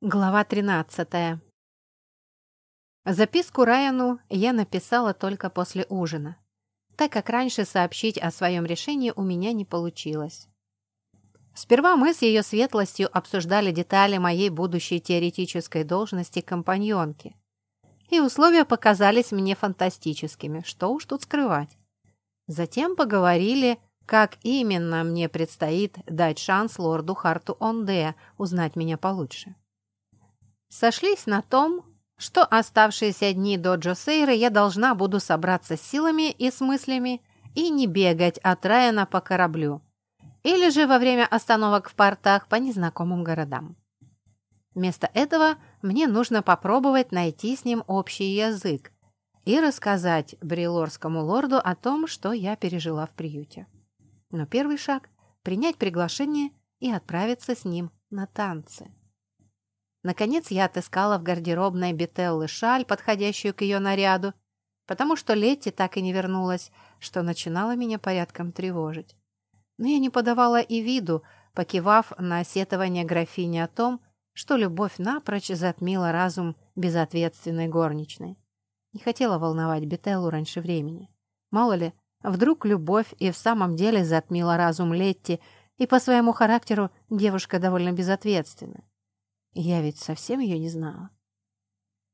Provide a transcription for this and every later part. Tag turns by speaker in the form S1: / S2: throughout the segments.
S1: Глава 13. Записку Райану я написала только после ужина, так как раньше сообщить о своем решении у меня не получилось. Сперва мы с ее светлостью обсуждали детали моей будущей теоретической должности компаньонки, и условия показались мне фантастическими, что уж тут скрывать. Затем поговорили, как именно мне предстоит дать шанс лорду Харту Онде узнать меня получше сошлись на том, что оставшиеся дни до Джосейры я должна буду собраться с силами и с мыслями и не бегать от Райана по кораблю, или же во время остановок в портах по незнакомым городам. Вместо этого мне нужно попробовать найти с ним общий язык и рассказать брилорскому лорду о том, что я пережила в приюте. Но первый шаг — принять приглашение и отправиться с ним на танцы. Наконец я отыскала в гардеробной Бетеллы шаль, подходящую к ее наряду, потому что Летти так и не вернулась, что начинало меня порядком тревожить. Но я не подавала и виду, покивав на сетование графини о том, что любовь напрочь затмила разум безответственной горничной. Не хотела волновать Бетеллу раньше времени. Мало ли, вдруг любовь и в самом деле затмила разум Летти, и по своему характеру девушка довольно безответственна. Я ведь совсем ее не знала.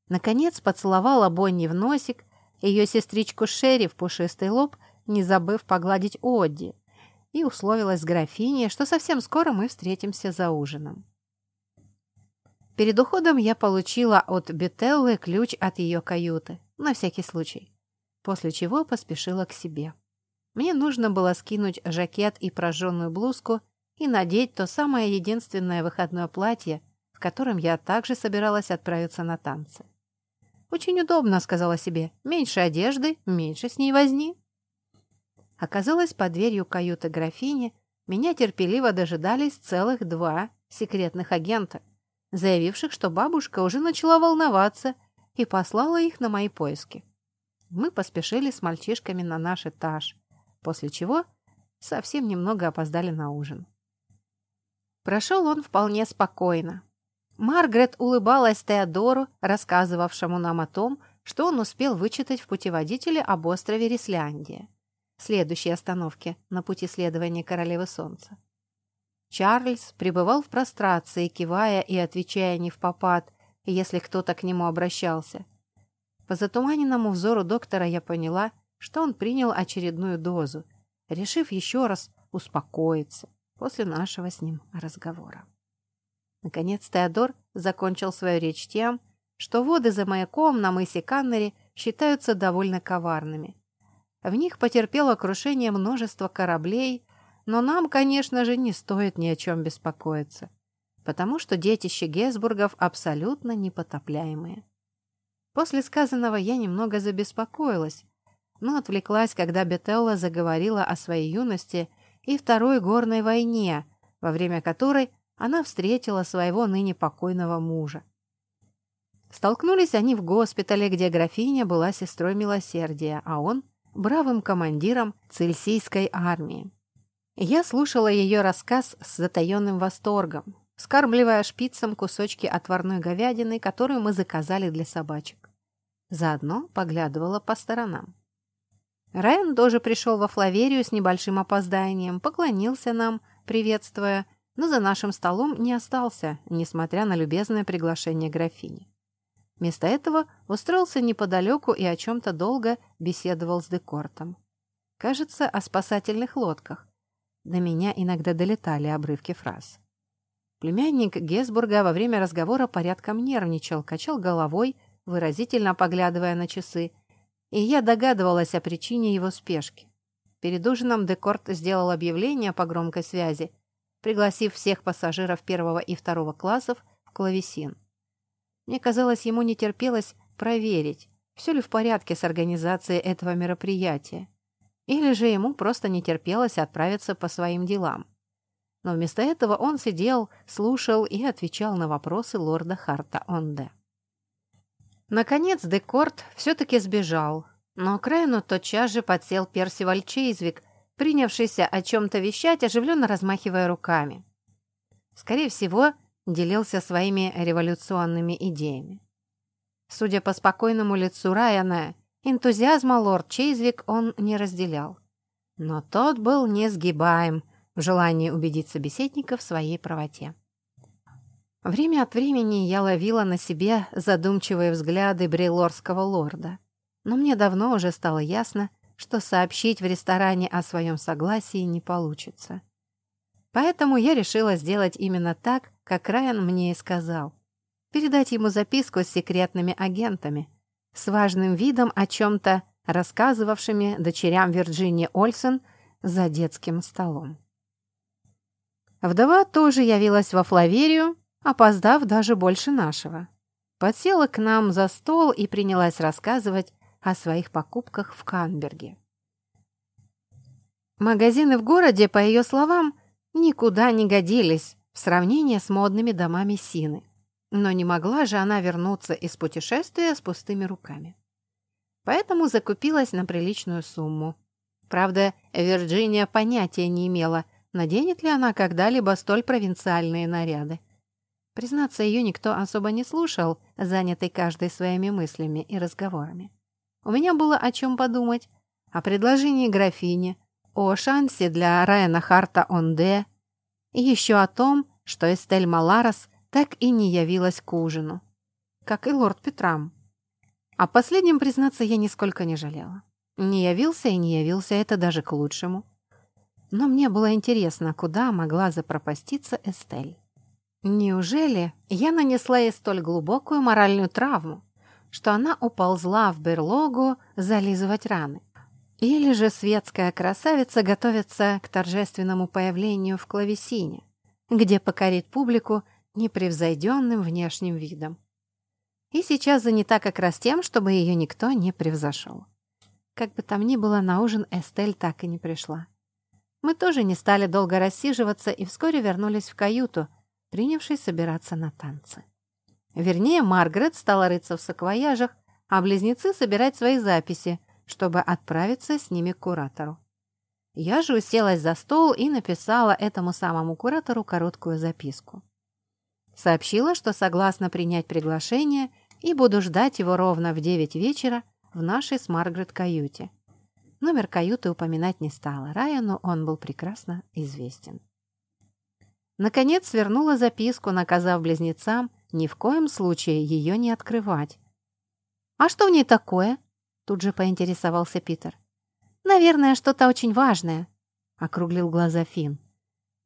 S1: Наконец поцеловала Бонни в носик, ее сестричку Шерри в пушистый лоб, не забыв погладить Одди, и условилась с графиней, что совсем скоро мы встретимся за ужином. Перед уходом я получила от Бетеллы ключ от ее каюты, на всякий случай, после чего поспешила к себе. Мне нужно было скинуть жакет и прожженную блузку и надеть то самое единственное выходное платье, в котором я также собиралась отправиться на танцы. «Очень удобно», — сказала себе. «Меньше одежды, меньше с ней возни». Оказалось, под дверью каюты графини меня терпеливо дожидались целых два секретных агента, заявивших, что бабушка уже начала волноваться и послала их на мои поиски. Мы поспешили с мальчишками на наш этаж, после чего совсем немного опоздали на ужин. Прошел он вполне спокойно. Маргарет улыбалась Теодору, рассказывавшему нам о том, что он успел вычитать в путеводителе об острове Рисляндия, следующей остановке на пути следования Королевы Солнца. Чарльз пребывал в прострации, кивая и отвечая не в попад, если кто-то к нему обращался. По затуманенному взору доктора я поняла, что он принял очередную дозу, решив еще раз успокоиться после нашего с ним разговора. Наконец Теодор закончил свою речь тем, что воды за маяком на мысе Каннери считаются довольно коварными. В них потерпело крушение множество кораблей, но нам, конечно же, не стоит ни о чем беспокоиться, потому что детище Гесбургов абсолютно непотопляемые. После сказанного я немного забеспокоилась, но отвлеклась, когда Бетелла заговорила о своей юности и Второй горной войне, во время которой она встретила своего ныне покойного мужа. Столкнулись они в госпитале, где графиня была сестрой милосердия, а он — бравым командиром цельсийской армии. Я слушала ее рассказ с затаенным восторгом, скармливая шпицам кусочки отварной говядины, которую мы заказали для собачек. Заодно поглядывала по сторонам. Райан тоже пришел во Флаверию с небольшим опозданием, поклонился нам, приветствуя, но за нашим столом не остался, несмотря на любезное приглашение графини. Вместо этого устроился неподалеку и о чем-то долго беседовал с Декортом. Кажется, о спасательных лодках. До меня иногда долетали обрывки фраз. Племянник Гесбурга во время разговора порядком нервничал, качал головой, выразительно поглядывая на часы, и я догадывалась о причине его спешки. Перед ужином Декорт сделал объявление по громкой связи — пригласив всех пассажиров первого и второго классов в клавесин. Мне казалось, ему не терпелось проверить, все ли в порядке с организацией этого мероприятия, или же ему просто не терпелось отправиться по своим делам. Но вместо этого он сидел, слушал и отвечал на вопросы лорда Харта Онде. Наконец Декорт все-таки сбежал, но к Райну тотчас же подсел Персиваль Чейзвик – принявшийся о чем-то вещать, оживленно размахивая руками. Скорее всего, делился своими революционными идеями. Судя по спокойному лицу Райана, энтузиазма лорд Чейзвик он не разделял. Но тот был несгибаем в желании убедить собеседника в своей правоте. Время от времени я ловила на себе задумчивые взгляды брейлорского лорда, но мне давно уже стало ясно, что сообщить в ресторане о своем согласии не получится. Поэтому я решила сделать именно так, как Райан мне и сказал. Передать ему записку с секретными агентами, с важным видом о чем-то рассказывавшими дочерям Вирджинии Ольсен за детским столом. Вдова тоже явилась во Флаверию, опоздав даже больше нашего. Подсела к нам за стол и принялась рассказывать о своих покупках в Канберге. Магазины в городе, по ее словам, никуда не годились в сравнении с модными домами Сины. Но не могла же она вернуться из путешествия с пустыми руками. Поэтому закупилась на приличную сумму. Правда, Вирджиния понятия не имела, наденет ли она когда-либо столь провинциальные наряды. Признаться, ее никто особо не слушал, занятый каждой своими мыслями и разговорами. У меня было о чем подумать. О предложении графини, о шансе для Райана Харта Онде и еще о том, что Эстель Маларос так и не явилась к ужину. Как и лорд Петрам. О последнем, признаться, я нисколько не жалела. Не явился и не явился, это даже к лучшему. Но мне было интересно, куда могла запропаститься Эстель. Неужели я нанесла ей столь глубокую моральную травму, что она уползла в берлогу зализывать раны? Или же светская красавица готовится к торжественному появлению в клавесине, где покорит публику непревзойденным внешним видом? И сейчас занята как раз тем, чтобы ее никто не превзошел. Как бы там ни было, на ужин Эстель так и не пришла. Мы тоже не стали долго рассиживаться и вскоре вернулись в каюту, принявшись собираться на танцы. Вернее, Маргарет стала рыться в саквояжах, а близнецы собирать свои записи, чтобы отправиться с ними к куратору. Я же уселась за стол и написала этому самому куратору короткую записку. Сообщила, что согласна принять приглашение и буду ждать его ровно в девять вечера в нашей с Маргарет каюте. Номер каюты упоминать не стала, Райану он был прекрасно известен. Наконец свернула записку, наказав близнецам ни в коем случае ее не открывать. «А что в ней такое?» — тут же поинтересовался Питер. «Наверное, что-то очень важное», — округлил глаза Финн.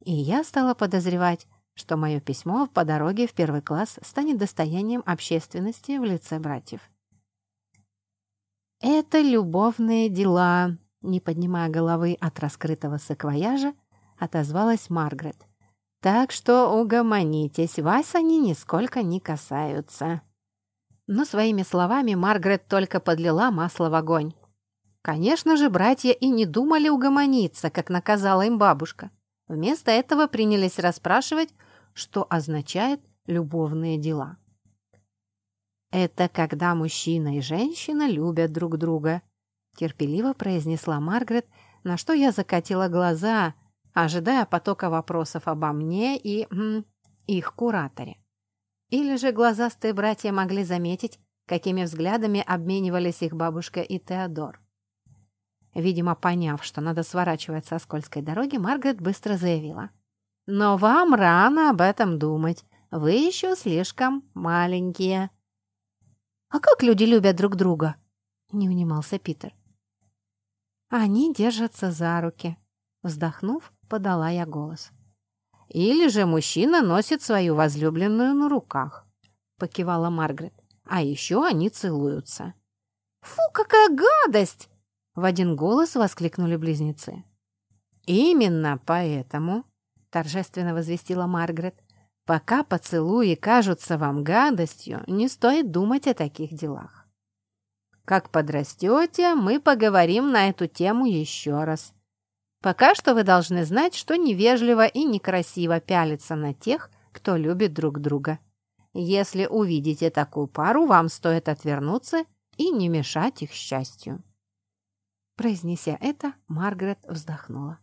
S1: И я стала подозревать, что мое письмо по дороге в первый класс станет достоянием общественности в лице братьев. «Это любовные дела», — не поднимая головы от раскрытого саквояжа, отозвалась Маргарет. Так что угомонитесь, вас они нисколько не касаются». Но своими словами Маргарет только подлила масло в огонь. Конечно же, братья и не думали угомониться, как наказала им бабушка. Вместо этого принялись расспрашивать, что означает любовные дела. «Это когда мужчина и женщина любят друг друга», терпеливо произнесла Маргарет, на что я закатила глаза – ожидая потока вопросов обо мне и м, их кураторе. Или же глазастые братья могли заметить, какими взглядами обменивались их бабушка и Теодор. Видимо, поняв, что надо сворачивать со скользкой дороги, Маргарет быстро заявила. «Но вам рано об этом думать. Вы еще слишком маленькие». «А как люди любят друг друга?» — не унимался Питер. «Они держатся за руки». Вздохнув, подала я голос. «Или же мужчина носит свою возлюбленную на руках», — покивала Маргарет. «А еще они целуются». «Фу, какая гадость!» — в один голос воскликнули близнецы. «Именно поэтому», — торжественно возвестила Маргарет, «пока поцелуи кажутся вам гадостью, не стоит думать о таких делах. Как подрастете, мы поговорим на эту тему еще раз. Пока что вы должны знать, что невежливо и некрасиво пялиться на тех, кто любит друг друга. Если увидите такую пару, вам стоит отвернуться и не мешать их счастью. Произнеся это, Маргарет вздохнула.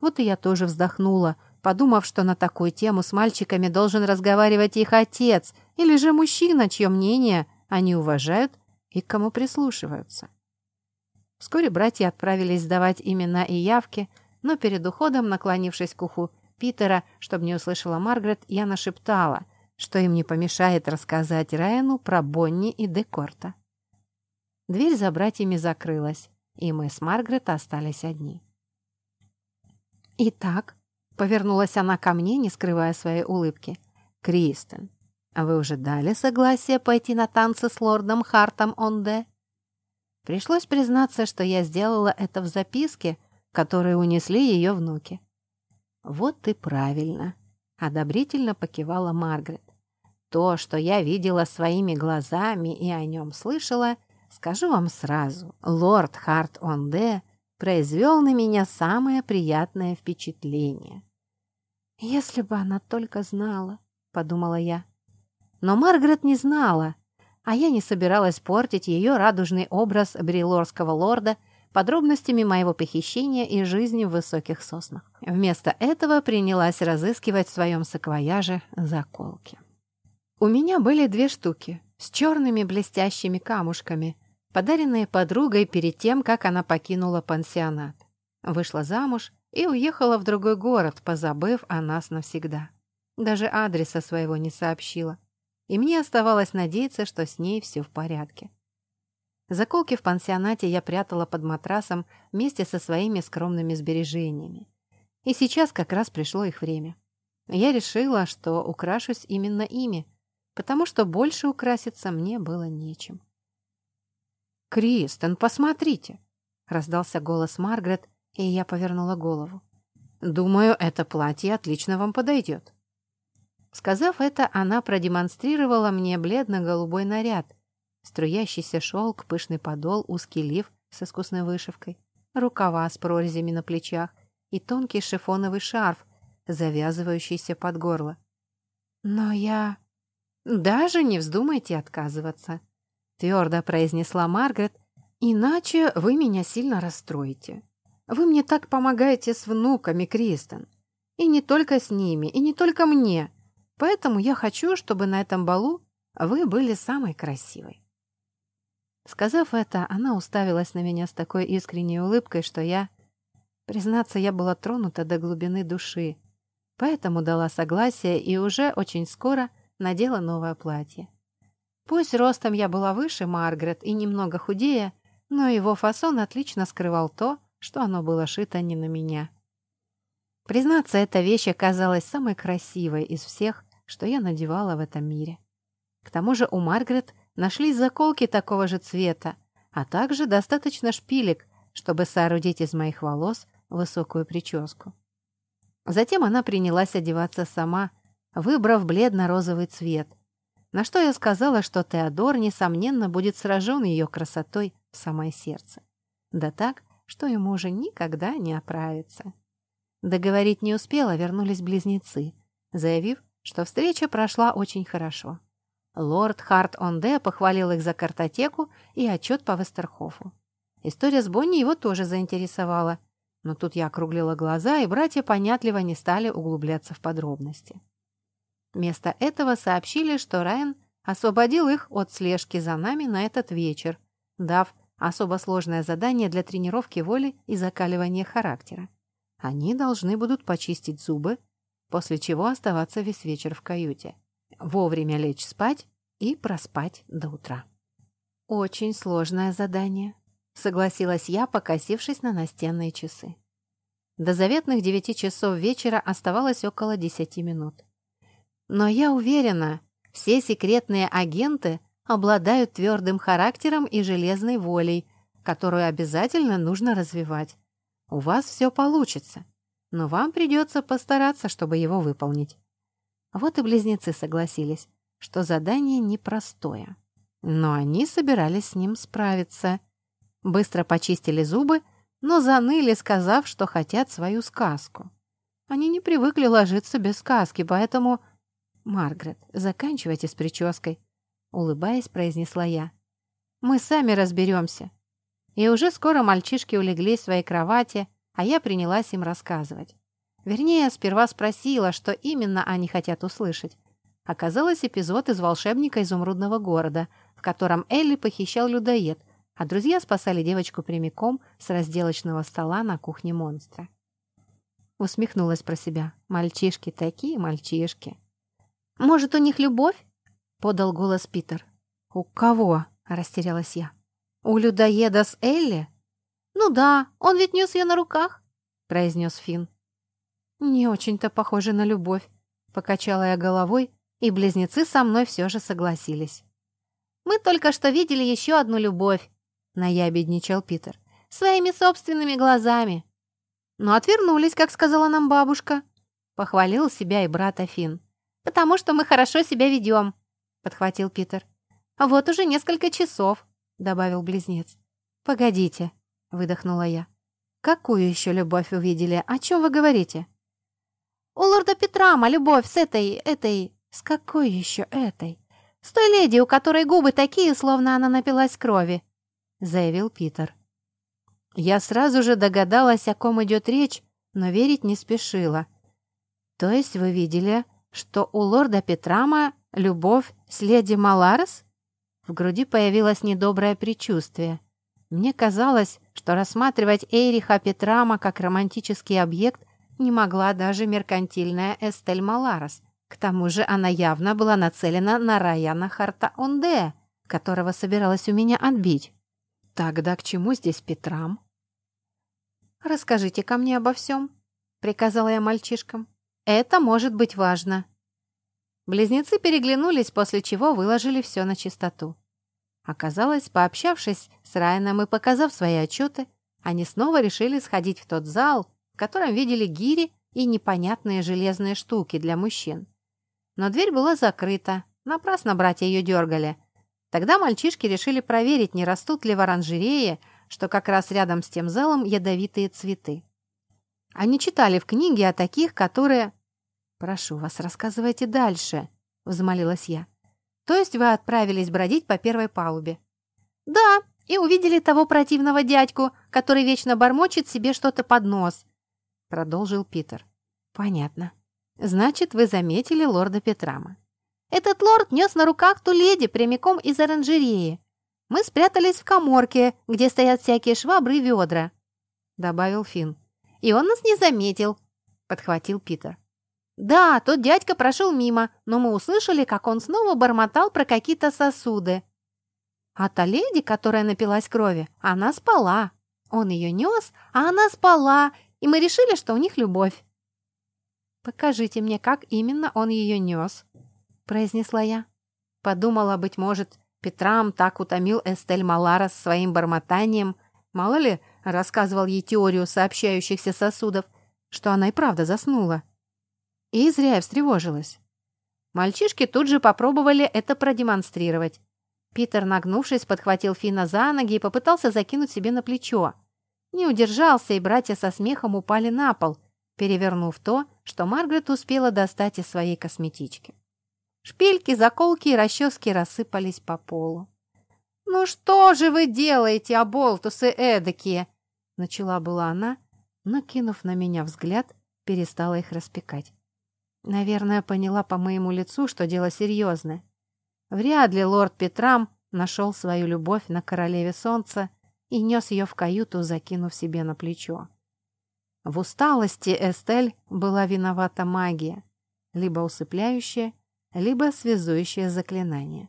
S1: Вот и я тоже вздохнула, подумав, что на такую тему с мальчиками должен разговаривать их отец или же мужчина, чье мнение они уважают и к кому прислушиваются. Вскоре братья отправились сдавать имена и явки, но перед уходом, наклонившись к уху Питера, чтобы не услышала Маргарет, я нашептала, что им не помешает рассказать Райану про Бонни и Декорта. Дверь за братьями закрылась, и мы с Маргарет остались одни. «Итак», — повернулась она ко мне, не скрывая своей улыбки, — «Кристен, вы уже дали согласие пойти на танцы с лордом Хартом Онде?» Пришлось признаться, что я сделала это в записке, которую унесли ее внуки. «Вот и правильно», — одобрительно покивала Маргарет. «То, что я видела своими глазами и о нем слышала, скажу вам сразу, лорд Харт Онде произвел на меня самое приятное впечатление». «Если бы она только знала», — подумала я. Но Маргарет не знала, а я не собиралась портить ее радужный образ брилорского лорда подробностями моего похищения и жизни в высоких соснах. Вместо этого принялась разыскивать в своем саквояже заколки. У меня были две штуки с черными блестящими камушками, подаренные подругой перед тем, как она покинула пансионат. Вышла замуж и уехала в другой город, позабыв о нас навсегда. Даже адреса своего не сообщила и мне оставалось надеяться, что с ней все в порядке. Заколки в пансионате я прятала под матрасом вместе со своими скромными сбережениями. И сейчас как раз пришло их время. Я решила, что украшусь именно ими, потому что больше украситься мне было нечем. «Кристен, посмотрите!» — раздался голос Маргарет, и я повернула голову. «Думаю, это платье отлично вам подойдет». Сказав это, она продемонстрировала мне бледно-голубой наряд. Струящийся шелк, пышный подол, узкий лиф с искусной вышивкой, рукава с прорезями на плечах и тонкий шифоновый шарф, завязывающийся под горло. «Но я...» «Даже не вздумайте отказываться», — твердо произнесла Маргарет, «иначе вы меня сильно расстроите. Вы мне так помогаете с внуками, Кристен. И не только с ними, и не только мне. Поэтому я хочу, чтобы на этом балу вы были самой красивой». Сказав это, она уставилась на меня с такой искренней улыбкой, что я... Признаться, я была тронута до глубины души, поэтому дала согласие и уже очень скоро надела новое платье. Пусть ростом я была выше Маргарет и немного худее, но его фасон отлично скрывал то, что оно было шито не на меня. Признаться, эта вещь оказалась самой красивой из всех, что я надевала в этом мире. К тому же у Маргарет нашлись заколки такого же цвета, а также достаточно шпилек, чтобы соорудить из моих волос высокую прическу. Затем она принялась одеваться сама, выбрав бледно-розовый цвет, на что я сказала, что Теодор, несомненно, будет сражен ее красотой в самое сердце. Да так, что ему уже никогда не оправится. Договорить не успела, вернулись близнецы, заявив, что встреча прошла очень хорошо. Лорд Харт Онде похвалил их за картотеку и отчет по Вестерхофу. История с Бонни его тоже заинтересовала, но тут я округлила глаза, и братья понятливо не стали углубляться в подробности. Вместо этого сообщили, что Райан освободил их от слежки за нами на этот вечер, дав особо сложное задание для тренировки воли и закаливания характера. Они должны будут почистить зубы, после чего оставаться весь вечер в каюте, вовремя лечь спать и проспать до утра. «Очень сложное задание», — согласилась я, покосившись на настенные часы. До заветных девяти часов вечера оставалось около десяти минут. Но я уверена, все секретные агенты обладают твердым характером и железной волей, которую обязательно нужно развивать. У вас все получится но вам придется постараться, чтобы его выполнить. Вот и близнецы согласились, что задание непростое. Но они собирались с ним справиться. Быстро почистили зубы, но заныли, сказав, что хотят свою сказку. Они не привыкли ложиться без сказки, поэтому... «Маргарет, заканчивайте с прической», — улыбаясь, произнесла я. «Мы сами разберемся». И уже скоро мальчишки улеглись в своей кровати, а я принялась им рассказывать. Вернее, сперва спросила, что именно они хотят услышать. Оказалось, эпизод из «Волшебника изумрудного города», в котором Элли похищал людоед, а друзья спасали девочку прямиком с разделочного стола на кухне монстра. Усмехнулась про себя. Мальчишки такие мальчишки. «Может, у них любовь?» — подал голос Питер. «У кого?» — растерялась я. «У людоеда с Элли?» «Ну да, он ведь нес ее на руках», — произнес Финн. «Не очень-то похоже на любовь», — покачала я головой, и близнецы со мной все же согласились. «Мы только что видели еще одну любовь», — наябедничал Питер, — «своими собственными глазами». «Но отвернулись, как сказала нам бабушка», — похвалил себя и брата Финн. «Потому что мы хорошо себя ведем», — подхватил Питер. «Вот уже несколько часов», — добавил близнец. «Погодите», — выдохнула я. «Какую еще любовь увидели? О чем вы говорите?» «У лорда Петрама любовь с этой... этой...» «С какой еще этой?» «С той леди, у которой губы такие, словно она напилась крови», — заявил Питер. Я сразу же догадалась, о ком идет речь, но верить не спешила. «То есть вы видели, что у лорда Петрама любовь с леди Маларес?» В груди появилось недоброе предчувствие. Мне казалось, что рассматривать Эйриха Петрама как романтический объект не могла даже меркантильная Эстель Маларес. К тому же она явно была нацелена на Раяна Харта-Онде, которого собиралась у меня отбить. Тогда к чему здесь Петрам? «Расскажите ко мне обо всем», — приказала я мальчишкам. «Это может быть важно». Близнецы переглянулись, после чего выложили все на чистоту. Оказалось, пообщавшись с Райаном и показав свои отчеты, они снова решили сходить в тот зал, в котором видели гири и непонятные железные штуки для мужчин. Но дверь была закрыта, напрасно братья ее дергали. Тогда мальчишки решили проверить, не растут ли в оранжерее, что как раз рядом с тем залом ядовитые цветы. Они читали в книге о таких, которые... «Прошу вас, рассказывайте дальше», — взмолилась я. То есть вы отправились бродить по первой палубе? Да, и увидели того противного дядьку, который вечно бормочет себе что-то под нос, продолжил Питер. Понятно. Значит, вы заметили лорда Петрама. Этот лорд нес на руках ту леди прямиком из оранжереи. Мы спрятались в коморке, где стоят всякие швабры и ведра», — добавил Финн. «И он нас не заметил», — подхватил Питер. «Да, тот дядька прошел мимо, но мы услышали, как он снова бормотал про какие-то сосуды. А та леди, которая напилась крови, она спала. Он ее нес, а она спала, и мы решили, что у них любовь». «Покажите мне, как именно он ее нес», — произнесла я. Подумала, быть может, Петрам так утомил Эстель Малара своим бормотанием, мало ли, рассказывал ей теорию сообщающихся сосудов, что она и правда заснула. И зря я встревожилась. Мальчишки тут же попробовали это продемонстрировать. Питер, нагнувшись, подхватил Фина за ноги и попытался закинуть себе на плечо. Не удержался, и братья со смехом упали на пол, перевернув то, что Маргарет успела достать из своей косметички. Шпильки, заколки и расчески рассыпались по полу. «Ну что же вы делаете, оболтусы эдакие?» Начала была она, но, кинув на меня взгляд, перестала их распекать. Наверное, поняла по моему лицу, что дело серьезное. Вряд ли лорд Петрам нашел свою любовь на королеве солнца и нес ее в каюту, закинув себе на плечо. В усталости Эстель была виновата магия, либо усыпляющая, либо связующее заклинание.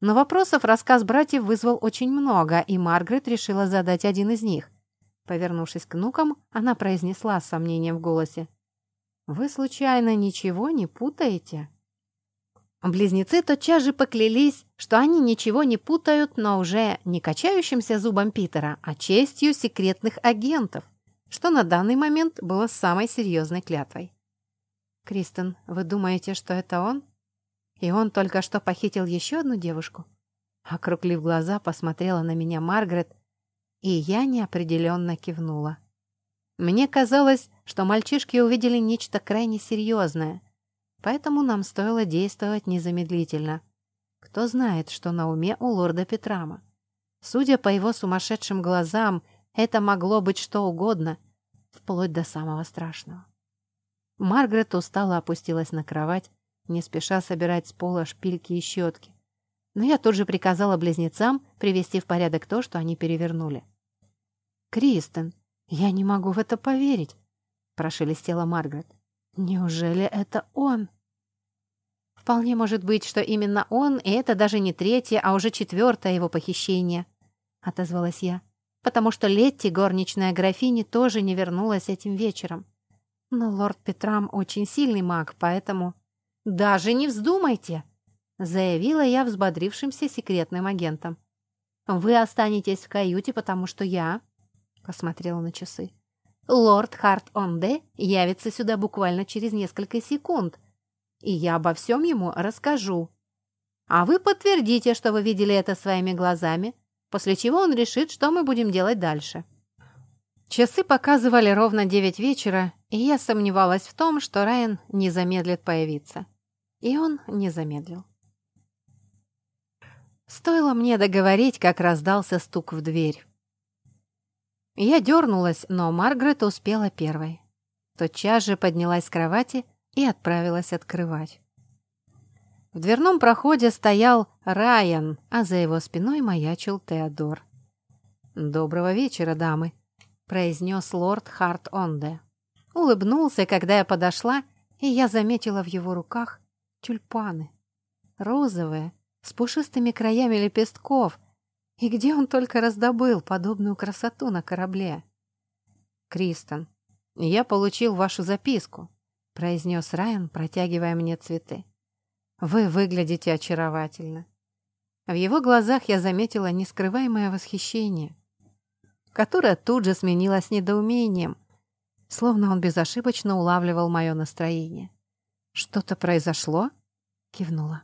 S1: Но вопросов рассказ братьев вызвал очень много, и Маргарет решила задать один из них. Повернувшись к внукам, она произнесла с сомнением в голосе. «Вы, случайно, ничего не путаете?» Близнецы тотчас же поклялись, что они ничего не путают, но уже не качающимся зубом Питера, а честью секретных агентов, что на данный момент было самой серьезной клятвой. «Кристен, вы думаете, что это он? И он только что похитил еще одну девушку?» Округлив глаза, посмотрела на меня Маргарет, и я неопределенно кивнула. Мне казалось, что мальчишки увидели нечто крайне серьезное, поэтому нам стоило действовать незамедлительно. Кто знает, что на уме у лорда Петрама. Судя по его сумасшедшим глазам, это могло быть что угодно, вплоть до самого страшного. Маргарет устало опустилась на кровать, не спеша собирать с пола шпильки и щетки. Но я тут же приказала близнецам привести в порядок то, что они перевернули. «Кристен, я не могу в это поверить», — прошелестела Маргарет. «Неужели это он?» «Вполне может быть, что именно он, и это даже не третье, а уже четвертое его похищение», — отозвалась я, «потому что Летти, горничная графини, тоже не вернулась этим вечером. Но лорд Петрам очень сильный маг, поэтому...» «Даже не вздумайте!» — заявила я взбодрившимся секретным агентом. «Вы останетесь в каюте, потому что я...» — посмотрела на часы. «Лорд Харт-Онде явится сюда буквально через несколько секунд, и я обо всем ему расскажу. А вы подтвердите, что вы видели это своими глазами, после чего он решит, что мы будем делать дальше». Часы показывали ровно девять вечера, и я сомневалась в том, что Райан не замедлит появиться. И он не замедлил. Стоило мне договорить, как раздался стук в дверь. Я дернулась, но Маргарет успела первой. Тотчас же поднялась с кровати и отправилась открывать. В дверном проходе стоял Райан, а за его спиной маячил Теодор. «Доброго вечера, дамы», — произнес лорд Харт-Онде. Улыбнулся, когда я подошла, и я заметила в его руках тюльпаны. Розовые, с пушистыми краями лепестков. И где он только раздобыл подобную красоту на корабле? «Кристен, я получил вашу записку», — произнес Райан, протягивая мне цветы. «Вы выглядите очаровательно». В его глазах я заметила нескрываемое восхищение, которое тут же сменилось недоумением, словно он безошибочно улавливал мое настроение. «Что-то произошло?» — кивнула.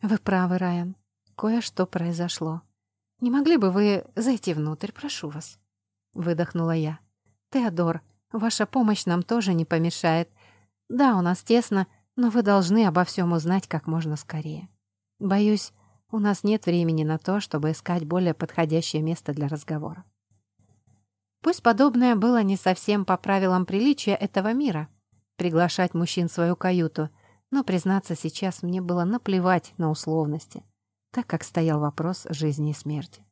S1: «Вы правы, Райан. Кое-что произошло. Не могли бы вы зайти внутрь, прошу вас?» Выдохнула я. «Теодор, ваша помощь нам тоже не помешает. Да, у нас тесно, но вы должны обо всем узнать как можно скорее. Боюсь, у нас нет времени на то, чтобы искать более подходящее место для разговора. Пусть подобное было не совсем по правилам приличия этого мира — приглашать мужчин в свою каюту — но, признаться, сейчас мне было наплевать на условности, так как стоял вопрос жизни и смерти.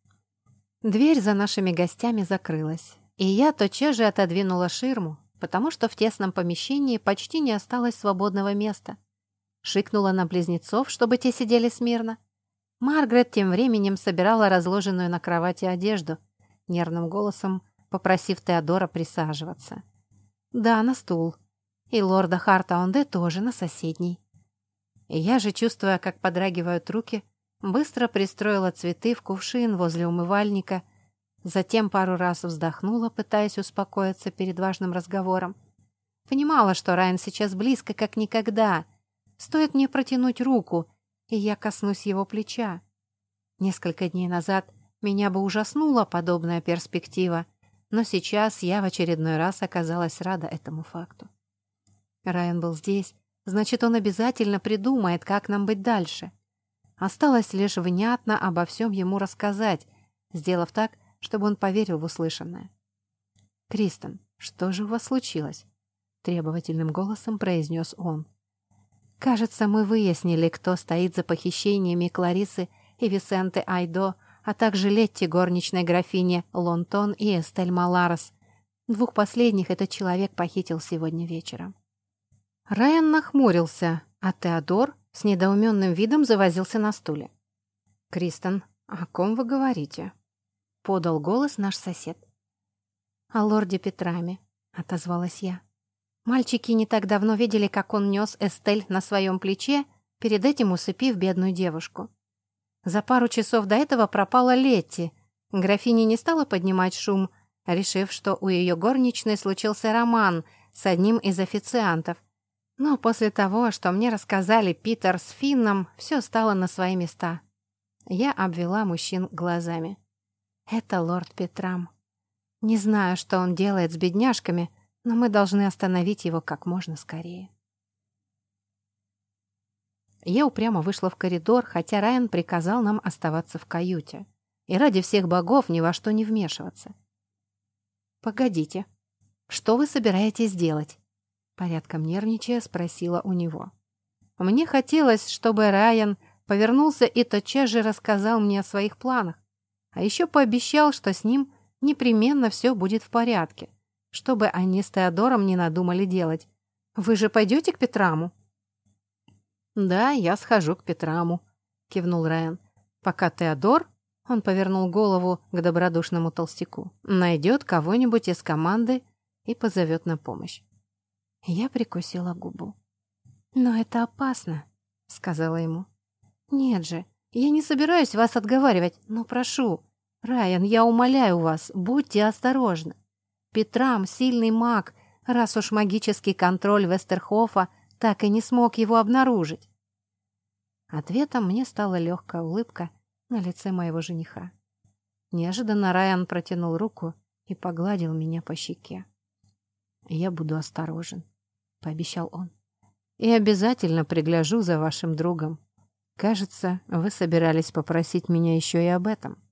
S1: Дверь за нашими гостями закрылась, и я тотчас же отодвинула ширму, потому что в тесном помещении почти не осталось свободного места. Шикнула на близнецов, чтобы те сидели смирно. Маргарет тем временем собирала разложенную на кровати одежду, нервным голосом попросив Теодора присаживаться. «Да, на стул», и лорда Хартаунде тоже на соседней. И я же, чувствуя, как подрагивают руки, быстро пристроила цветы в кувшин возле умывальника, затем пару раз вздохнула, пытаясь успокоиться перед важным разговором. Понимала, что Райан сейчас близко, как никогда. Стоит мне протянуть руку, и я коснусь его плеча. Несколько дней назад меня бы ужаснула подобная перспектива, но сейчас я в очередной раз оказалась рада этому факту. Райан был здесь, значит, он обязательно придумает, как нам быть дальше. Осталось лишь внятно обо всем ему рассказать, сделав так, чтобы он поверил в услышанное. «Кристен, что же у вас случилось?» — требовательным голосом произнес он. «Кажется, мы выяснили, кто стоит за похищениями Кларисы и Висенты Айдо, а также Летти, горничной графине Лонтон и Эстель Маларес. Двух последних этот человек похитил сегодня вечером. Райан нахмурился, а Теодор с недоуменным видом завозился на стуле. «Кристен, о ком вы говорите?» — подал голос наш сосед. «О лорде Петраме», — отозвалась я. Мальчики не так давно видели, как он нес Эстель на своем плече, перед этим усыпив бедную девушку. За пару часов до этого пропала Летти. Графиня не стала поднимать шум, решив, что у ее горничной случился роман с одним из официантов — но после того, что мне рассказали Питер с Финном, все стало на свои места. Я обвела мужчин глазами. Это лорд Петрам. Не знаю, что он делает с бедняжками, но мы должны остановить его как можно скорее. Я упрямо вышла в коридор, хотя Райан приказал нам оставаться в каюте. И ради всех богов ни во что не вмешиваться. «Погодите. Что вы собираетесь делать?» Порядком нервничая, спросила у него. Мне хотелось, чтобы Райан повернулся и тотчас же рассказал мне о своих планах, а еще пообещал, что с ним непременно все будет в порядке, чтобы они с Теодором не надумали делать. Вы же пойдете к Петраму? «Да, я схожу к Петраму», — кивнул Райан. «Пока Теодор он повернул голову к добродушному толстяку. «Найдет кого-нибудь из команды и позовет на помощь». Я прикусила губу. «Но это опасно», — сказала ему. «Нет же, я не собираюсь вас отговаривать, но прошу, Райан, я умоляю вас, будьте осторожны. Петрам — сильный маг, раз уж магический контроль Вестерхофа так и не смог его обнаружить». Ответом мне стала легкая улыбка — на лице моего жениха. Неожиданно Райан протянул руку и погладил меня по щеке. «Я буду осторожен», — пообещал он. «И обязательно пригляжу за вашим другом. Кажется, вы собирались попросить меня еще и об этом».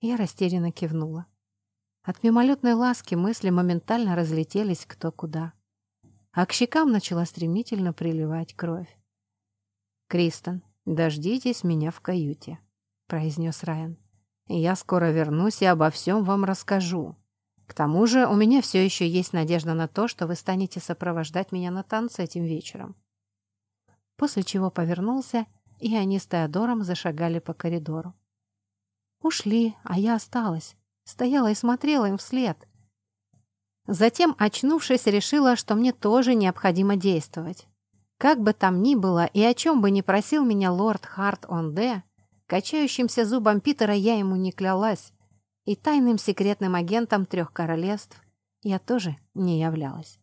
S1: Я растерянно кивнула. От мимолетной ласки мысли моментально разлетелись кто куда. А к щекам начала стремительно приливать кровь. «Кристен, «Дождитесь меня в каюте», — произнес Райан. «Я скоро вернусь и обо всем вам расскажу. К тому же у меня все еще есть надежда на то, что вы станете сопровождать меня на танцы этим вечером». После чего повернулся, и они с Теодором зашагали по коридору. Ушли, а я осталась. Стояла и смотрела им вслед. Затем, очнувшись, решила, что мне тоже необходимо действовать. Как бы там ни было и о чем бы ни просил меня лорд Харт Онде, качающимся зубом Питера я ему не клялась, и тайным секретным агентом трех королевств я тоже не являлась.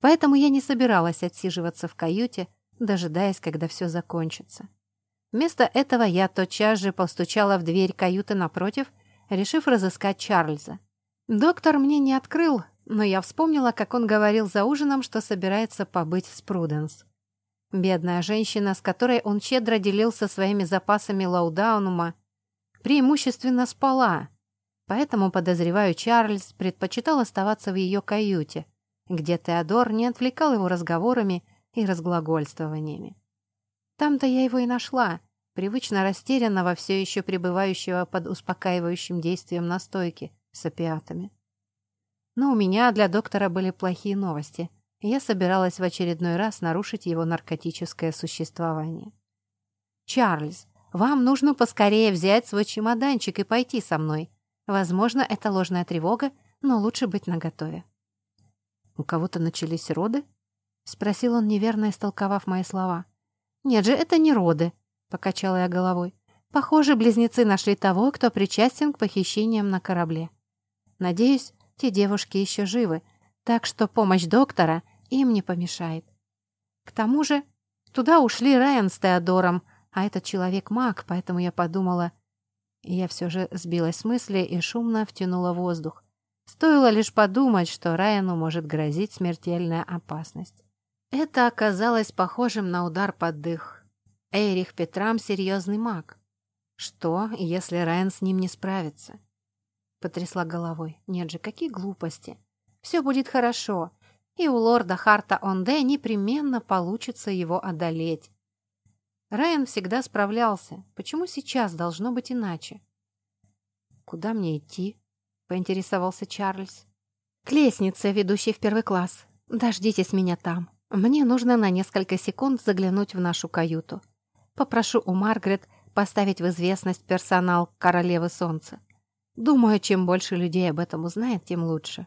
S1: Поэтому я не собиралась отсиживаться в каюте, дожидаясь, когда все закончится. Вместо этого я тотчас же постучала в дверь каюты напротив, решив разыскать Чарльза. Доктор мне не открыл, но я вспомнила, как он говорил за ужином, что собирается побыть с Пруденс. Бедная женщина, с которой он щедро делился своими запасами лаудаунума, преимущественно спала, поэтому, подозреваю, Чарльз предпочитал оставаться в ее каюте, где Теодор не отвлекал его разговорами и разглагольствованиями. Там-то я его и нашла, привычно растерянного, все еще пребывающего под успокаивающим действием настойки с опиатами. Но у меня для доктора были плохие новости, и я собиралась в очередной раз нарушить его наркотическое существование. «Чарльз, вам нужно поскорее взять свой чемоданчик и пойти со мной. Возможно, это ложная тревога, но лучше быть наготове». «У кого-то начались роды?» — спросил он, неверно истолковав мои слова. «Нет же, это не роды», — покачала я головой. «Похоже, близнецы нашли того, кто причастен к похищениям на корабле. Надеюсь, те девушки еще живы, так что помощь доктора им не помешает. К тому же туда ушли Райан с Теодором, а этот человек маг, поэтому я подумала... Я все же сбилась с мысли и шумно втянула воздух. Стоило лишь подумать, что Райану может грозить смертельная опасность. Это оказалось похожим на удар под дых. Эрих Петрам — серьезный маг. Что, если Райан с ним не справится? Потрясла головой. Нет же, какие глупости. Все будет хорошо. И у лорда Харта Онде непременно получится его одолеть. Райан всегда справлялся. Почему сейчас должно быть иначе? «Куда мне идти?» — поинтересовался Чарльз. «К лестнице, ведущей в первый класс. Дождитесь меня там. Мне нужно на несколько секунд заглянуть в нашу каюту. Попрошу у Маргарет поставить в известность персонал Королевы Солнца. Думаю, чем больше людей об этом узнает, тем лучше.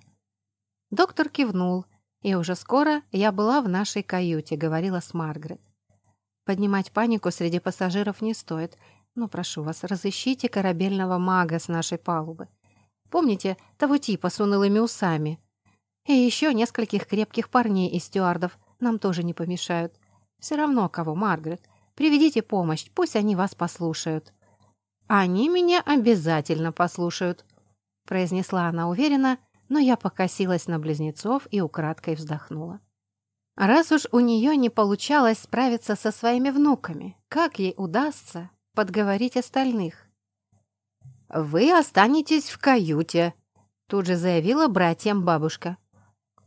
S1: Доктор кивнул, и уже скоро я была в нашей каюте, говорила с Маргарет. Поднимать панику среди пассажиров не стоит, но прошу вас, разыщите корабельного мага с нашей палубы. Помните того типа с унылыми усами? И еще нескольких крепких парней из стюардов нам тоже не помешают. Все равно кого, Маргарет. Приведите помощь, пусть они вас послушают. «Они меня обязательно послушают», — произнесла она уверенно, но я покосилась на близнецов и украдкой вздохнула. Раз уж у нее не получалось справиться со своими внуками, как ей удастся подговорить остальных? «Вы останетесь в каюте», — тут же заявила братьям бабушка.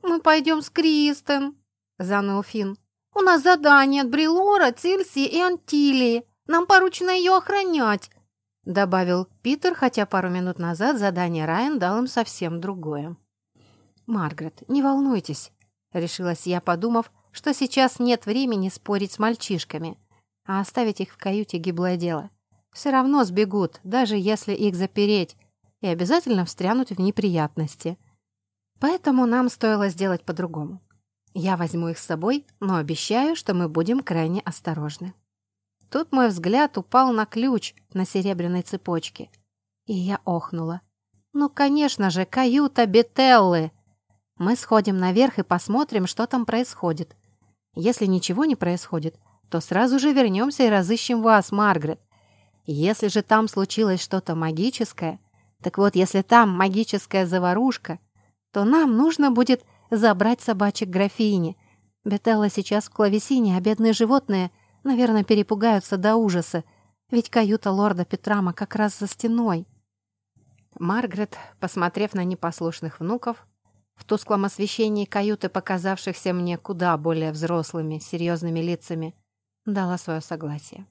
S1: «Мы пойдем с Кристен?» — заныл Финн. «У нас задание от Брилора, Цильсии и Антилии. Нам поручено ее охранять», — добавил Питер, хотя пару минут назад задание Райан дал им совсем другое. «Маргарет, не волнуйтесь», — решилась я, подумав, что сейчас нет времени спорить с мальчишками, а оставить их в каюте гиблое дело. Все равно сбегут, даже если их запереть, и обязательно встрянуть в неприятности. Поэтому нам стоило сделать по-другому. Я возьму их с собой, но обещаю, что мы будем крайне осторожны. Тут мой взгляд упал на ключ на серебряной цепочке, и я охнула. Ну, конечно же, каюта Бетеллы! Мы сходим наверх и посмотрим, что там происходит. Если ничего не происходит, то сразу же вернемся и разыщем вас, Маргарет. Если же там случилось что-то магическое, так вот, если там магическая заварушка, то нам нужно будет забрать собачек графини. Бетелла сейчас в клавесине, а бедные животные, наверное, перепугаются до ужаса, ведь каюта лорда Петрама как раз за стеной. Маргарет, посмотрев на непослушных внуков, в тусклом освещении каюты, показавшихся мне куда более взрослыми, серьезными лицами, дала свое согласие.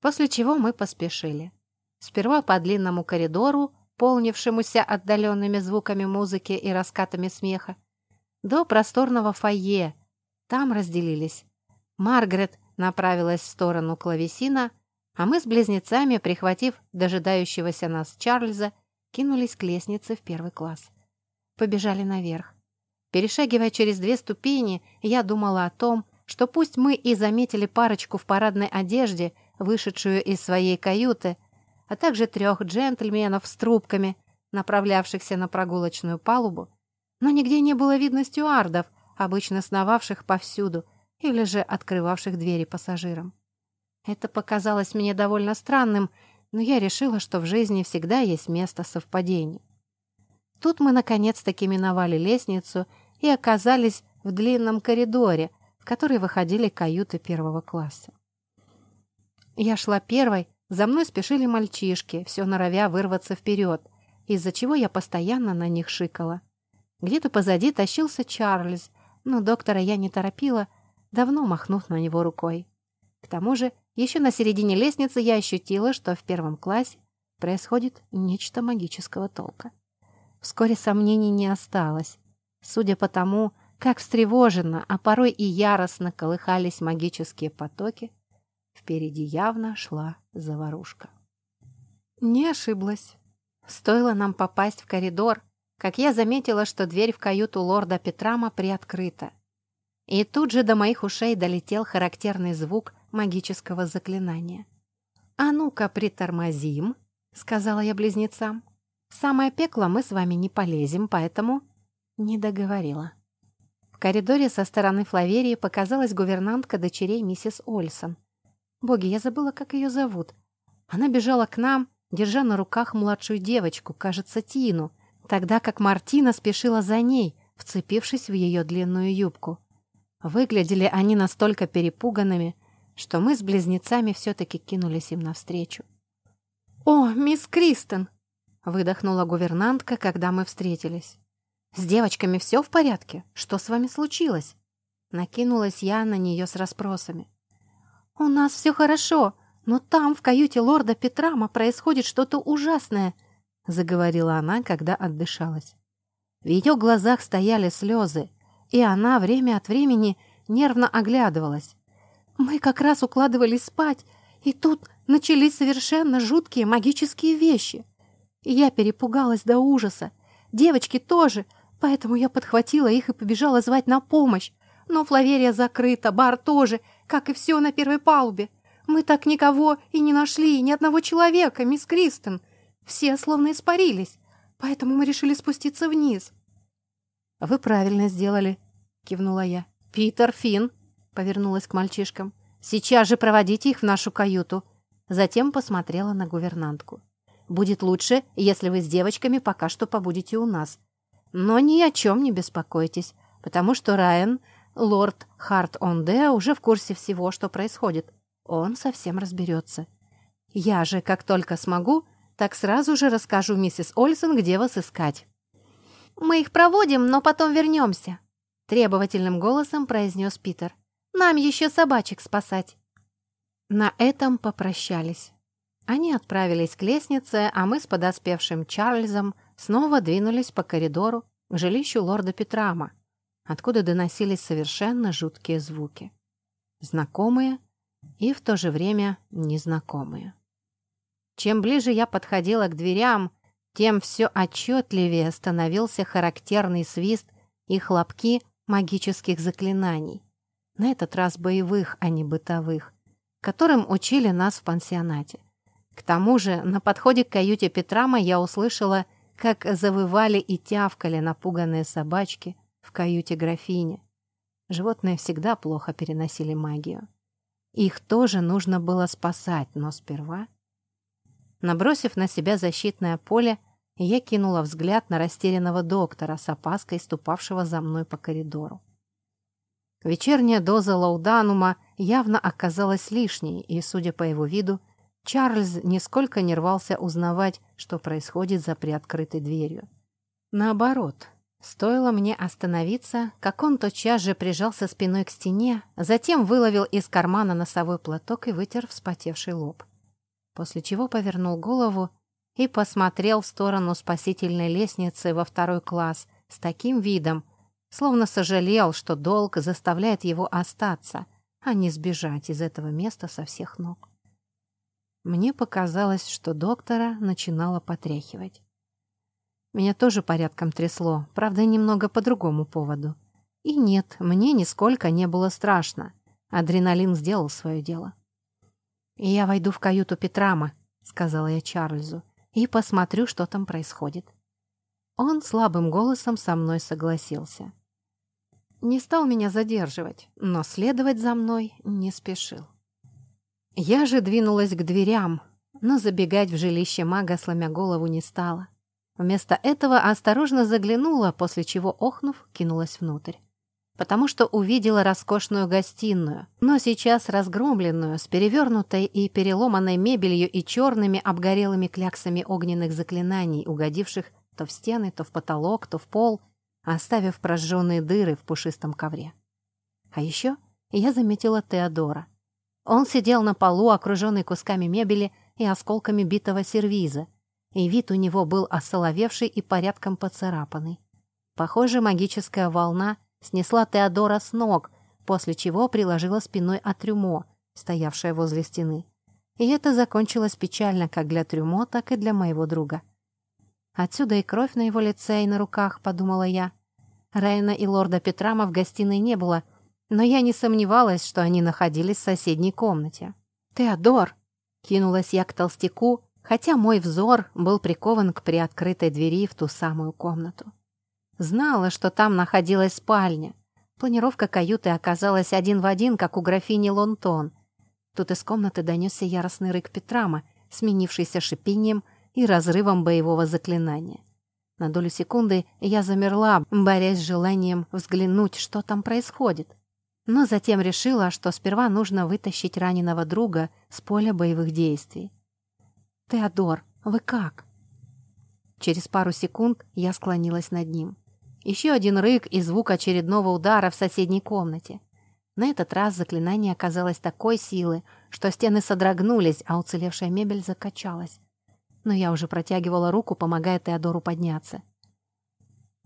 S1: После чего мы поспешили. Сперва по длинному коридору, полнившемуся отдаленными звуками музыки и раскатами смеха, до просторного фойе. Там разделились. Маргарет направилась в сторону клавесина, а мы с близнецами, прихватив дожидающегося нас Чарльза, кинулись к лестнице в первый класс. Побежали наверх. Перешагивая через две ступени, я думала о том, что пусть мы и заметили парочку в парадной одежде, вышедшую из своей каюты, а также трех джентльменов с трубками, направлявшихся на прогулочную палубу, но нигде не было видно стюардов, обычно сновавших повсюду или же открывавших двери пассажирам. Это показалось мне довольно странным, но я решила, что в жизни всегда есть место совпадению. Тут мы наконец-таки миновали лестницу и оказались в длинном коридоре, в который выходили каюты первого класса. Я шла первой, за мной спешили мальчишки, все норовя вырваться вперед, из-за чего я постоянно на них шикала. Где-то позади тащился Чарльз, но доктора я не торопила, давно махнув на него рукой. К тому же, еще на середине лестницы я ощутила, что в первом классе происходит нечто магического толка. Вскоре сомнений не осталось. Судя по тому, как встревоженно, а порой и яростно колыхались магические потоки, впереди явно шла заварушка. Не ошиблась. Стоило нам попасть в коридор, как я заметила, что дверь в каюту лорда Петрама приоткрыта. И тут же до моих ушей долетел характерный звук магического заклинания. «А ну-ка, притормозим», — сказала я близнецам. «В самое пекло мы с вами не полезем, поэтому...» Не договорила. В коридоре со стороны Флаверии показалась гувернантка дочерей миссис Ольсон. Боги, я забыла, как ее зовут. Она бежала к нам, держа на руках младшую девочку, кажется, Тину, тогда как Мартина спешила за ней, вцепившись в ее длинную юбку. Выглядели они настолько перепуганными, что мы с близнецами все-таки кинулись им навстречу. «О, мисс Кристен!» — выдохнула гувернантка, когда мы встретились. «С девочками все в порядке? Что с вами случилось?» Накинулась я на нее с расспросами. «У нас все хорошо, но там, в каюте лорда Петрама, происходит что-то ужасное», — заговорила она, когда отдышалась. В ее глазах стояли слезы, и она время от времени нервно оглядывалась. «Мы как раз укладывались спать, и тут начались совершенно жуткие магические вещи. Я перепугалась до ужаса. Девочки тоже, поэтому я подхватила их и побежала звать на помощь. Но Флаверия закрыта, бар тоже, как и все на первой палубе. Мы так никого и не нашли, ни одного человека, мисс Кристен. Все словно испарились, поэтому мы решили спуститься вниз. «Вы правильно сделали», — кивнула я. «Питер, Финн», — повернулась к мальчишкам. «Сейчас же проводите их в нашу каюту». Затем посмотрела на гувернантку. «Будет лучше, если вы с девочками пока что побудете у нас. Но ни о чем не беспокойтесь, потому что Райан, лорд Харт-Онде, уже в курсе всего, что происходит. Он совсем разберется. Я же, как только смогу, так сразу же расскажу миссис Ольсон, где вас искать». «Мы их проводим, но потом вернемся», Требовательным голосом произнес Питер. «Нам еще собачек спасать!» На этом попрощались. Они отправились к лестнице, а мы с подоспевшим Чарльзом снова двинулись по коридору к жилищу лорда Петрама, откуда доносились совершенно жуткие звуки. Знакомые и в то же время незнакомые. Чем ближе я подходила к дверям, тем все отчетливее становился характерный свист и хлопки магических заклинаний, на этот раз боевых, а не бытовых, которым учили нас в пансионате. К тому же на подходе к каюте Петрама я услышала, как завывали и тявкали напуганные собачки в каюте графини. Животные всегда плохо переносили магию. Их тоже нужно было спасать, но сперва... Набросив на себя защитное поле, я кинула взгляд на растерянного доктора с опаской, ступавшего за мной по коридору. Вечерняя доза лауданума явно оказалась лишней, и, судя по его виду, Чарльз нисколько не рвался узнавать, что происходит за приоткрытой дверью. Наоборот, стоило мне остановиться, как он тотчас же прижался спиной к стене, затем выловил из кармана носовой платок и вытер вспотевший лоб. После чего повернул голову и посмотрел в сторону спасительной лестницы во второй класс с таким видом, словно сожалел, что долг заставляет его остаться, а не сбежать из этого места со всех ног. Мне показалось, что доктора начинало потряхивать. Меня тоже порядком трясло, правда, немного по другому поводу. И нет, мне нисколько не было страшно. Адреналин сделал свое дело. «Я войду в каюту Петрама», — сказала я Чарльзу и посмотрю, что там происходит. Он слабым голосом со мной согласился. Не стал меня задерживать, но следовать за мной не спешил. Я же двинулась к дверям, но забегать в жилище мага, сломя голову, не стала. Вместо этого осторожно заглянула, после чего, охнув, кинулась внутрь потому что увидела роскошную гостиную, но сейчас разгромленную, с перевернутой и переломанной мебелью и черными обгорелыми кляксами огненных заклинаний, угодивших то в стены, то в потолок, то в пол, оставив прожженные дыры в пушистом ковре. А еще я заметила Теодора. Он сидел на полу, окруженный кусками мебели и осколками битого сервиза, и вид у него был осоловевший и порядком поцарапанный. Похоже, магическая волна — снесла Теодора с ног, после чего приложила спиной от трюмо, стоявшее возле стены. И это закончилось печально как для трюмо, так и для моего друга. Отсюда и кровь на его лице и на руках, подумала я. Райана и лорда Петрама в гостиной не было, но я не сомневалась, что они находились в соседней комнате. «Теодор!» — кинулась я к толстяку, хотя мой взор был прикован к приоткрытой двери в ту самую комнату. Знала, что там находилась спальня. Планировка каюты оказалась один в один, как у графини Лонтон. Тут из комнаты донесся яростный рык Петрама, сменившийся шипением и разрывом боевого заклинания. На долю секунды я замерла, борясь с желанием взглянуть, что там происходит. Но затем решила, что сперва нужно вытащить раненого друга с поля боевых действий. «Теодор, вы как?» Через пару секунд я склонилась над ним. Еще один рык и звук очередного удара в соседней комнате. На этот раз заклинание оказалось такой силы, что стены содрогнулись, а уцелевшая мебель закачалась. Но я уже протягивала руку, помогая Теодору подняться.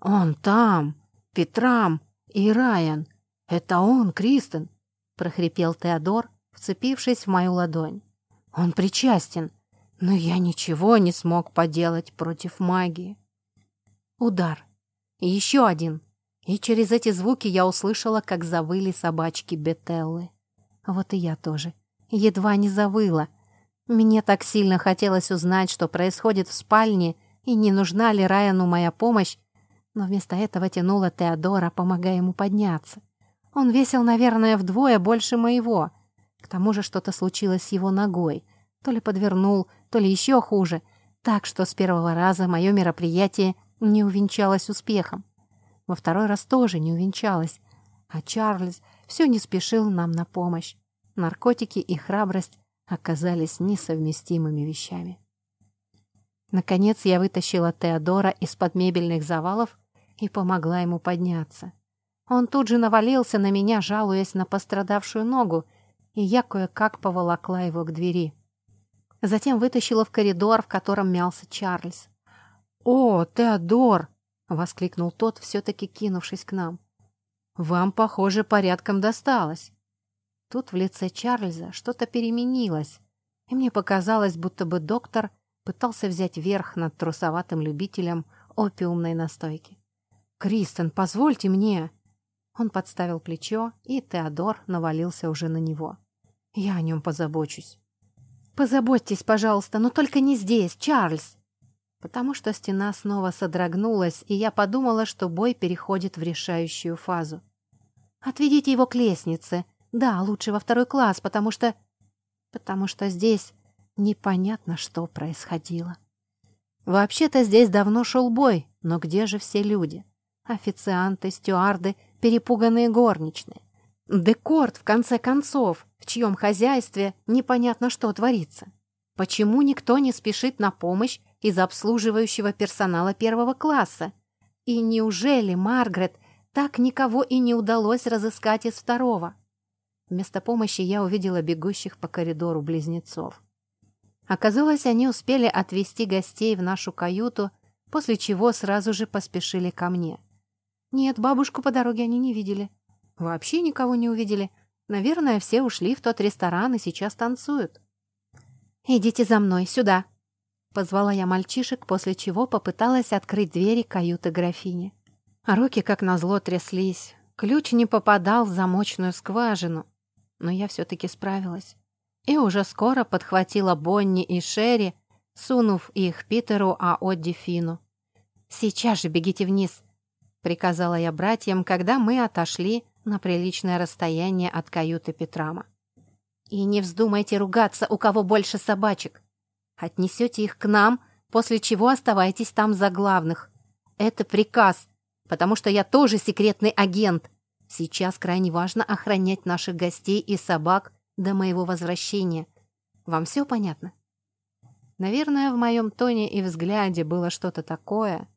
S1: «Он там! Петрам! И Райан! Это он, Кристен!» — прохрипел Теодор, вцепившись в мою ладонь. «Он причастен, но я ничего не смог поделать против магии». Удар. Еще один. И через эти звуки я услышала, как завыли собачки Бетеллы. Вот и я тоже. Едва не завыла. Мне так сильно хотелось узнать, что происходит в спальне, и не нужна ли Райану моя помощь, но вместо этого тянула Теодора, помогая ему подняться. Он весил, наверное, вдвое больше моего. К тому же что-то случилось с его ногой. То ли подвернул, то ли еще хуже. Так что с первого раза мое мероприятие не увенчалась успехом. Во второй раз тоже не увенчалась, а Чарльз все не спешил нам на помощь. Наркотики и храбрость оказались несовместимыми вещами. Наконец я вытащила Теодора из-под мебельных завалов и помогла ему подняться. Он тут же навалился на меня, жалуясь на пострадавшую ногу, и я кое-как поволокла его к двери. Затем вытащила в коридор, в котором мялся Чарльз. «О, Теодор!» — воскликнул тот, все-таки кинувшись к нам. «Вам, похоже, порядком досталось». Тут в лице Чарльза что-то переменилось, и мне показалось, будто бы доктор пытался взять верх над трусоватым любителем опиумной настойки. «Кристен, позвольте мне!» Он подставил плечо, и Теодор навалился уже на него. «Я о нем позабочусь». «Позаботьтесь, пожалуйста, но только не здесь, Чарльз!» Потому что стена снова содрогнулась, и я подумала, что бой переходит в решающую фазу. «Отведите его к лестнице. Да, лучше во второй класс, потому что...» «Потому что здесь непонятно, что происходило». Вообще-то здесь давно шел бой, но где же все люди? Официанты, стюарды, перепуганные горничные. Декорт, в конце концов, в чьем хозяйстве непонятно что творится. Почему никто не спешит на помощь из обслуживающего персонала первого класса? И неужели Маргарет так никого и не удалось разыскать из второго? Вместо помощи я увидела бегущих по коридору близнецов. Оказалось, они успели отвезти гостей в нашу каюту, после чего сразу же поспешили ко мне. Нет, бабушку по дороге они не видели. Вообще никого не увидели. Наверное, все ушли в тот ресторан и сейчас танцуют. «Идите за мной, сюда!» Позвала я мальчишек, после чего попыталась открыть двери каюты графини. Руки, как назло, тряслись. Ключ не попадал в замочную скважину. Но я все-таки справилась. И уже скоро подхватила Бонни и Шерри, сунув их Питеру, а Одди Фину. «Сейчас же бегите вниз!» — приказала я братьям, когда мы отошли на приличное расстояние от каюты Петрама. «И не вздумайте ругаться, у кого больше собачек. Отнесете их к нам, после чего оставайтесь там за главных. Это приказ, потому что я тоже секретный агент. Сейчас крайне важно охранять наших гостей и собак до моего возвращения. Вам все понятно?» Наверное, в моем тоне и взгляде было что-то такое,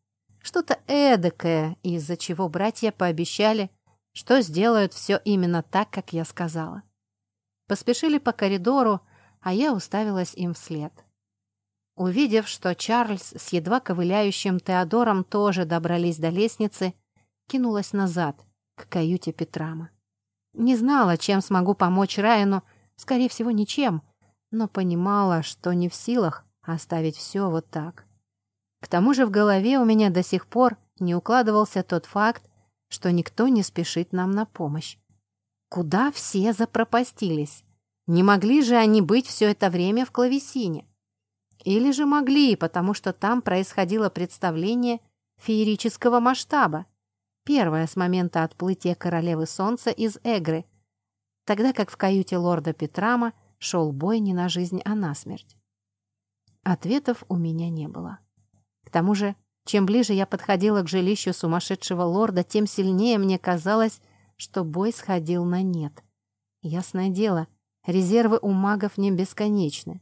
S1: что-то эдакое, из-за чего братья пообещали, что сделают все именно так, как я сказала. Поспешили по коридору, а я уставилась им вслед. Увидев, что Чарльз с едва ковыляющим Теодором тоже добрались до лестницы, кинулась назад, к каюте Петрама. Не знала, чем смогу помочь Райану, скорее всего, ничем, но понимала, что не в силах оставить все вот так. К тому же в голове у меня до сих пор не укладывался тот факт, что никто не спешит нам на помощь. Куда все запропастились? Не могли же они быть все это время в клавесине? Или же могли, потому что там происходило представление феерического масштаба, первое с момента отплытия королевы солнца из Эгры, тогда как в каюте лорда Петрама шел бой не на жизнь, а на смерть. Ответов у меня не было. Тому же, чем ближе я подходила к жилищу сумасшедшего лорда, тем сильнее мне казалось, что бой сходил на нет. Ясное дело, резервы у магов не бесконечны.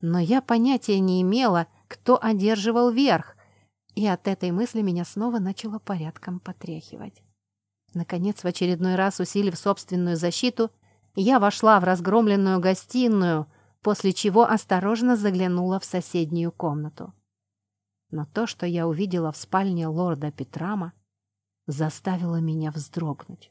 S1: Но я понятия не имела, кто одерживал верх, и от этой мысли меня снова начало порядком потряхивать. Наконец, в очередной раз усилив собственную защиту, я вошла в разгромленную гостиную, после чего осторожно заглянула в соседнюю комнату но то, что я увидела в спальне лорда Петрама, заставило меня вздрогнуть.